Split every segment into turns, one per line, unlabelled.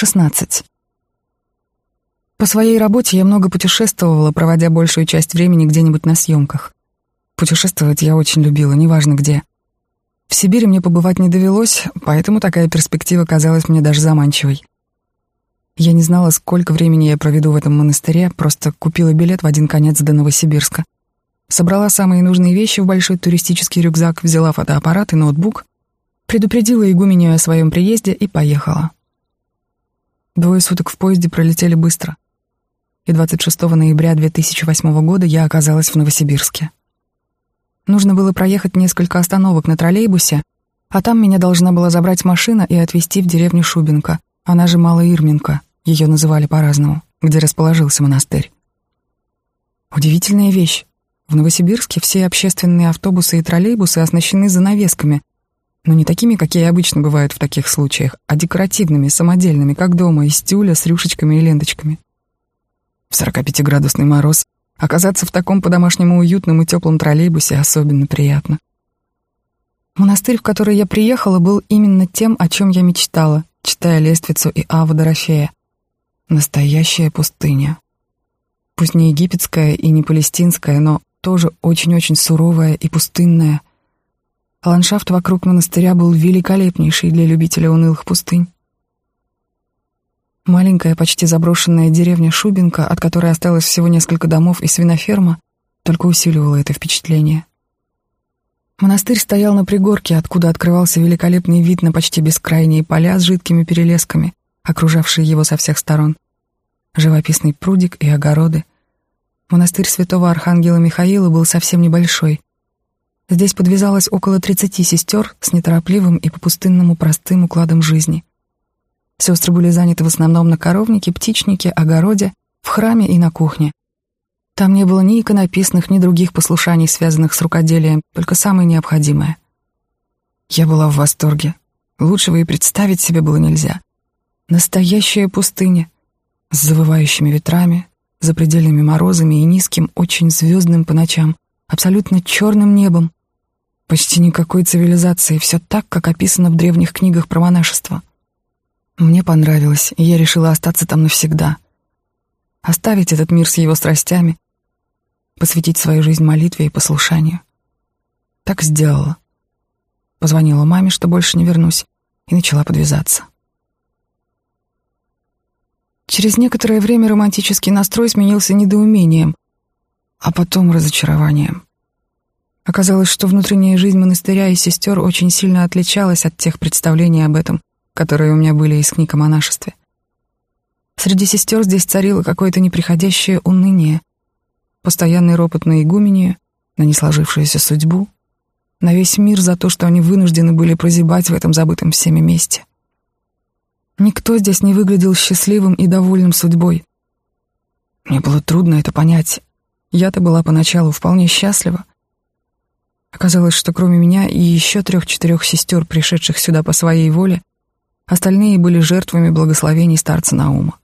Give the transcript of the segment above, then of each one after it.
16. По своей работе я много путешествовала, проводя большую часть времени где-нибудь на съемках. Путешествовать я очень любила, неважно где. В Сибири мне побывать не довелось, поэтому такая перспектива казалась мне даже заманчивой. Я не знала, сколько времени я проведу в этом монастыре, просто купила билет в один конец до Новосибирска. Собрала самые нужные вещи в большой туристический рюкзак, взяла фотоаппарат и ноутбук, предупредила игуменю о своем приезде и поехала. Двое суток в поезде пролетели быстро. И 26 ноября 2008 года я оказалась в Новосибирске. Нужно было проехать несколько остановок на троллейбусе, а там меня должна была забрать машина и отвезти в деревню Шубинка, она же Малая Ирминка, ее называли по-разному, где расположился монастырь. Удивительная вещь. В Новосибирске все общественные автобусы и троллейбусы оснащены занавесками, но не такими, какие обычно бывают в таких случаях, а декоративными, самодельными, как дома, из тюля с рюшечками и ленточками. В 45-градусный мороз оказаться в таком по-домашнему уютном и теплом троллейбусе особенно приятно. Монастырь, в который я приехала, был именно тем, о чем я мечтала, читая Лествицу и Ава Дорофея. Настоящая пустыня. Пусть не египетская и не палестинская, но тоже очень-очень суровая и пустынная — Ландшафт вокруг монастыря был великолепнейший для любителя унылых пустынь. Маленькая, почти заброшенная деревня Шубинка, от которой осталось всего несколько домов и свиноферма, только усиливала это впечатление. Монастырь стоял на пригорке, откуда открывался великолепный вид на почти бескрайние поля с жидкими перелесками, окружавшие его со всех сторон. Живописный прудик и огороды. Монастырь святого архангела Михаила был совсем небольшой, Здесь подвязалось около 30 сестер с неторопливым и по-пустынному простым укладом жизни. Сестры были заняты в основном на коровнике, птичнике, огороде, в храме и на кухне. Там не было ни иконописных, ни других послушаний, связанных с рукоделием, только самое необходимое. Я была в восторге. Лучшего и представить себе было нельзя. Настоящая пустыня с завывающими ветрами, запредельными морозами и низким, очень звездным по ночам, абсолютно черным небом, Почти никакой цивилизации, все так, как описано в древних книгах про монашество. Мне понравилось, и я решила остаться там навсегда. Оставить этот мир с его страстями, посвятить свою жизнь молитве и послушанию. Так сделала. Позвонила маме, что больше не вернусь, и начала подвязаться. Через некоторое время романтический настрой сменился недоумением, а потом разочарованием. Оказалось, что внутренняя жизнь монастыря и сестер очень сильно отличалась от тех представлений об этом, которые у меня были из книг о монашестве. Среди сестер здесь царило какое-то неприходящее уныние, постоянный ропот на игумению, на несложившуюся судьбу, на весь мир за то, что они вынуждены были прозябать в этом забытом всеми месте. Никто здесь не выглядел счастливым и довольным судьбой. Мне было трудно это понять. Я-то была поначалу вполне счастлива, Оказалось, что кроме меня и еще трех-четырех сестер, пришедших сюда по своей воле, остальные были жертвами благословений старца Наума.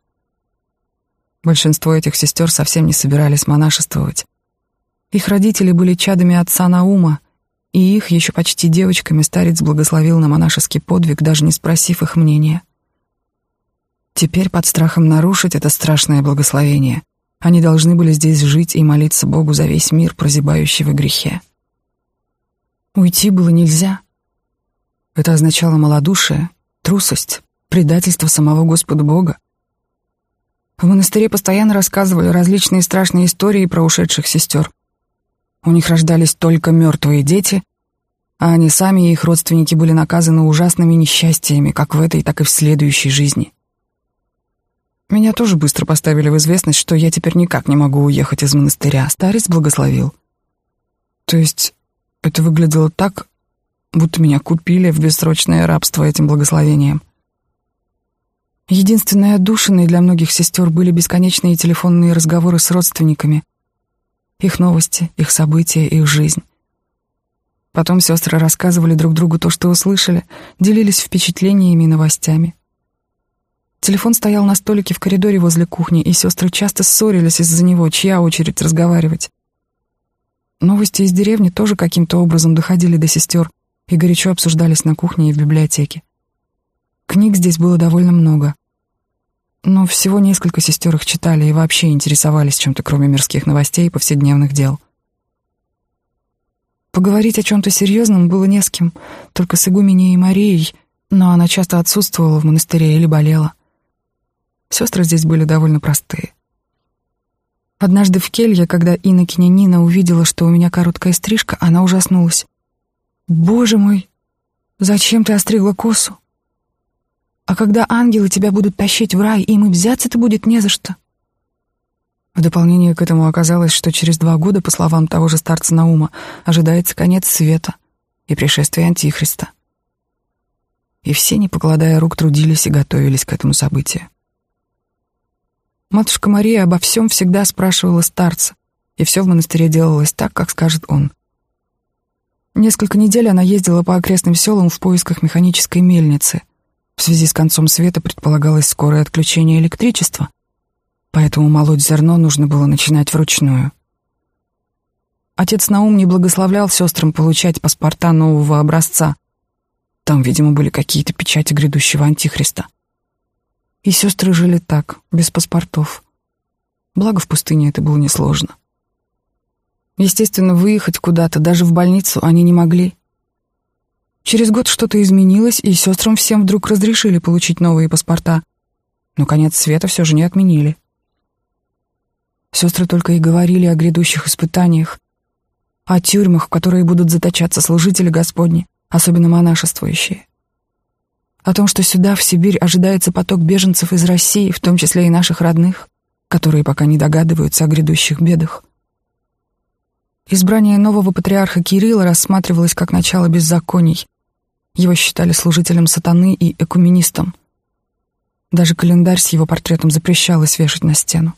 Большинство этих сестер совсем не собирались монашествовать. Их родители были чадами отца Наума, и их, еще почти девочками, старец благословил на монашеский подвиг, даже не спросив их мнения. Теперь под страхом нарушить это страшное благословение они должны были здесь жить и молиться Богу за весь мир, прозябающий в грехе. Уйти было нельзя. Это означало малодушие, трусость, предательство самого Господа Бога. В монастыре постоянно рассказывали различные страшные истории про ушедших сестер. У них рождались только мертвые дети, а они сами и их родственники были наказаны ужасными несчастьями, как в этой, так и в следующей жизни. Меня тоже быстро поставили в известность, что я теперь никак не могу уехать из монастыря. Старец благословил. То есть это выглядело так, будто меня купили в бессрочное рабство этим благословением. Единственной отдушиной для многих сестер были бесконечные телефонные разговоры с родственниками. Их новости, их события, их жизнь. Потом сестры рассказывали друг другу то, что услышали, делились впечатлениями и новостями. Телефон стоял на столике в коридоре возле кухни, и сестры часто ссорились из-за него, чья очередь разговаривать. Новости из деревни тоже каким-то образом доходили до сестер и горячо обсуждались на кухне и в библиотеке. Книг здесь было довольно много. но всего несколько сестер их читали и вообще интересовались чем-то, кроме мирских новостей и повседневных дел. Поговорить о чем-то серьезном было не с кем, только с игуменей и Марией, но она часто отсутствовала в монастыре или болела. Сестры здесь были довольно простые. Однажды в келье, когда инокиня Нина увидела, что у меня короткая стрижка, она ужаснулась. «Боже мой, зачем ты остригла косу? А когда ангелы тебя будут тащить в рай, им и взяться-то будет не за что». В дополнение к этому оказалось, что через два года, по словам того же старца Наума, ожидается конец света и пришествие Антихриста. И все, не покладая рук, трудились и готовились к этому событию. Матушка Мария обо всем всегда спрашивала старца, и все в монастыре делалось так, как скажет он. Несколько недель она ездила по окрестным селам в поисках механической мельницы. В связи с концом света предполагалось скорое отключение электричества, поэтому молоть зерно нужно было начинать вручную. Отец Наум не благословлял сестрам получать паспорта нового образца. Там, видимо, были какие-то печати грядущего антихриста. И сестры жили так, без паспортов. Благо в пустыне это было несложно. Естественно, выехать куда-то, даже в больницу, они не могли. Через год что-то изменилось, и сестрам всем вдруг разрешили получить новые паспорта. Но конец света все же не отменили. Сестры только и говорили о грядущих испытаниях, о тюрьмах, в которые будут заточаться служители Господни, особенно монашествующие о том, что сюда, в Сибирь, ожидается поток беженцев из России, в том числе и наших родных, которые пока не догадываются о грядущих бедах. Избрание нового патриарха Кирилла рассматривалось как начало беззаконий. Его считали служителем сатаны и экуменистом. Даже календарь с его портретом запрещалось вешать на стену.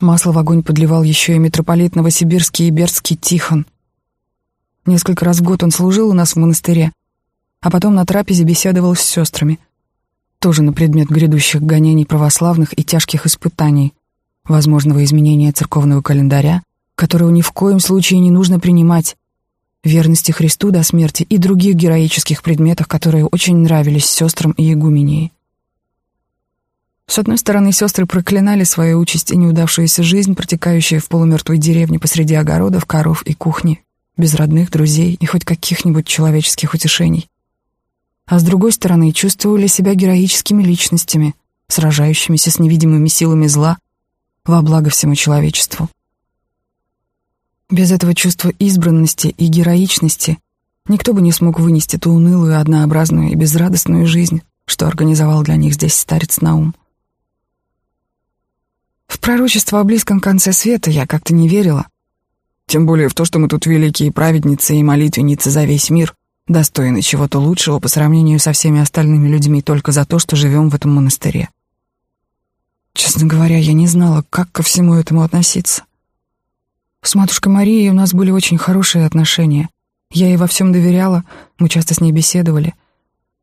Масло в огонь подливал еще и митрополит Новосибирский и Бердский Тихон. Несколько раз в год он служил у нас в монастыре, а потом на трапезе беседовал с сестрами, тоже на предмет грядущих гонений православных и тяжких испытаний, возможного изменения церковного календаря, которого ни в коем случае не нужно принимать, верности Христу до смерти и других героических предметах, которые очень нравились сестрам и игумении. С одной стороны, сестры проклинали свою участь и неудавшуюся жизнь, протекающую в полумертвой деревне посреди огородов, коров и кухни, без родных, друзей и хоть каких-нибудь человеческих утешений а с другой стороны чувствовали себя героическими личностями, сражающимися с невидимыми силами зла во благо всему человечеству. Без этого чувства избранности и героичности никто бы не смог вынести ту унылую, однообразную и безрадостную жизнь, что организовал для них здесь старец Наум. В пророчество о близком конце света я как-то не верила, тем более в то, что мы тут великие праведницы и молитвенницы за весь мир — достойны чего-то лучшего по сравнению со всеми остальными людьми только за то, что живем в этом монастыре. Честно говоря, я не знала, как ко всему этому относиться. С матушкой Марией у нас были очень хорошие отношения. Я ей во всем доверяла, мы часто с ней беседовали.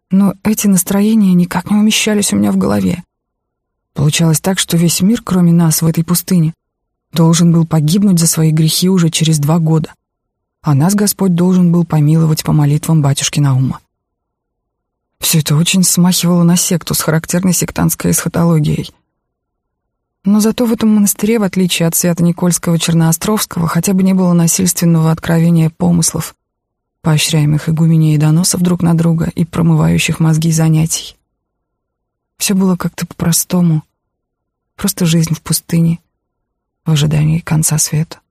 Но эти настроения никак не умещались у меня в голове. Получалось так, что весь мир, кроме нас в этой пустыне, должен был погибнуть за свои грехи уже через два года а нас Господь должен был помиловать по молитвам батюшки Наума. Все это очень смахивало на секту с характерной сектантской эсхатологией. Но зато в этом монастыре, в отличие от Свято-Никольского Черноостровского, хотя бы не было насильственного откровения помыслов, поощряемых игуменей и доносов друг на друга и промывающих мозги занятий. Все было как-то по-простому. Просто жизнь в пустыне, в ожидании конца света.